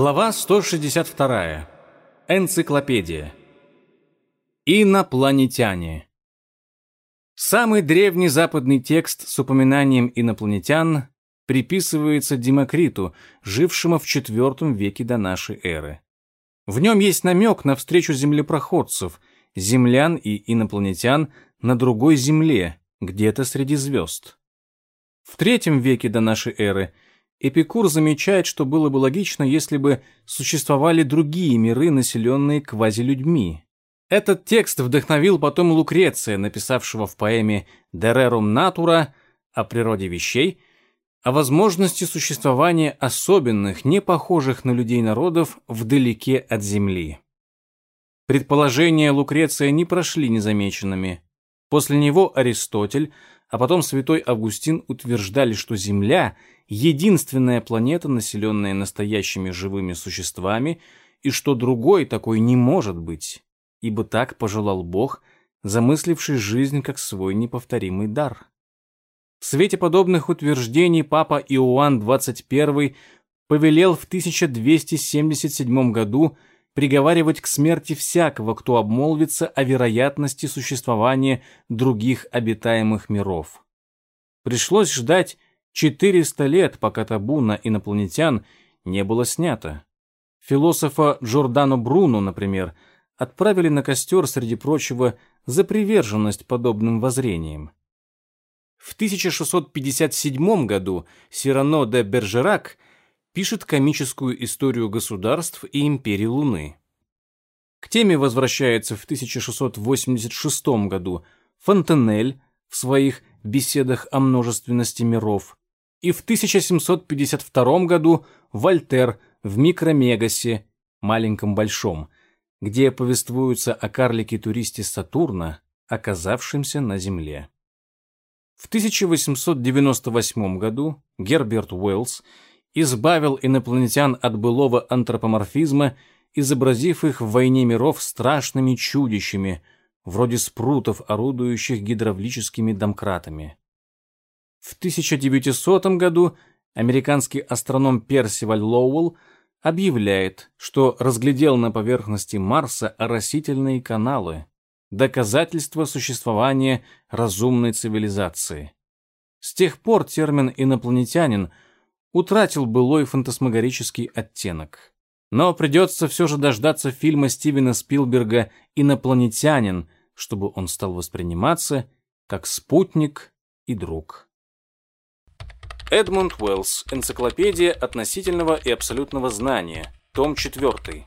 Глава 162. Энциклопедия. Инопланетяне. Самый древний западный текст с упоминанием инопланетян приписывается Демокриту, жившему в IV веке до нашей эры. В нем есть намек на встречу землепроходцев, землян и инопланетян на другой земле, где-то среди звезд. В III веке до нашей эры Эпикур замечает, что было бы логично, если бы существовали другие миры, населенные квазилюдьми. Этот текст вдохновил потом Лукреция, написавшего в поэме «Дерерум натура» о природе вещей, о возможности существования особенных, не похожих на людей народов вдалеке от Земли. Предположения Лукреция не прошли незамеченными. После него Аристотель, а потом святой Августин утверждали, что Земля — единственная планета, населенная настоящими живыми существами, и что другой такой не может быть, ибо так пожелал Бог, замысливший жизнь как свой неповторимый дар. В свете подобных утверждений папа Иоанн XXI повелел в 1277 году приговаривать к смерти всякого, кто обмолвится о вероятности существования других обитаемых миров. Пришлось ждать 400 лет, пока табу на инопланетян не было снято. Философа Джордано Бруно, например, отправили на костер, среди прочего, за приверженность подобным воззрениям. В 1657 году Сирано де Бержерак пишет комическую историю государств и империи Луны. К теме возвращается в 1686 году Фонтенель в своих «Беседах о множественности миров» и в 1752 году Вольтер в «Микромегасе» маленьком большом, где повествуются о карлике-туристе Сатурна, оказавшемся на Земле. В 1898 году Герберт Уэллс избавил инопланетян от былого антропоморфизма, изобразив их в «Войне миров» страшными чудищами, вроде спрутов, орудующих гидравлическими домкратами. В 1900 году американский астроном Персиваль Лоуэлл объявляет, что разглядел на поверхности Марса оросительные каналы, доказательство существования разумной цивилизации. С тех пор термин «инопланетянин» утратил былой фантасмагорический оттенок. Но придется все же дождаться фильма Стивена Спилберга «Инопланетянин», чтобы он стал восприниматься как спутник и друг. Эдмунд Уэллс. Энциклопедия относительного и абсолютного знания. Том 4.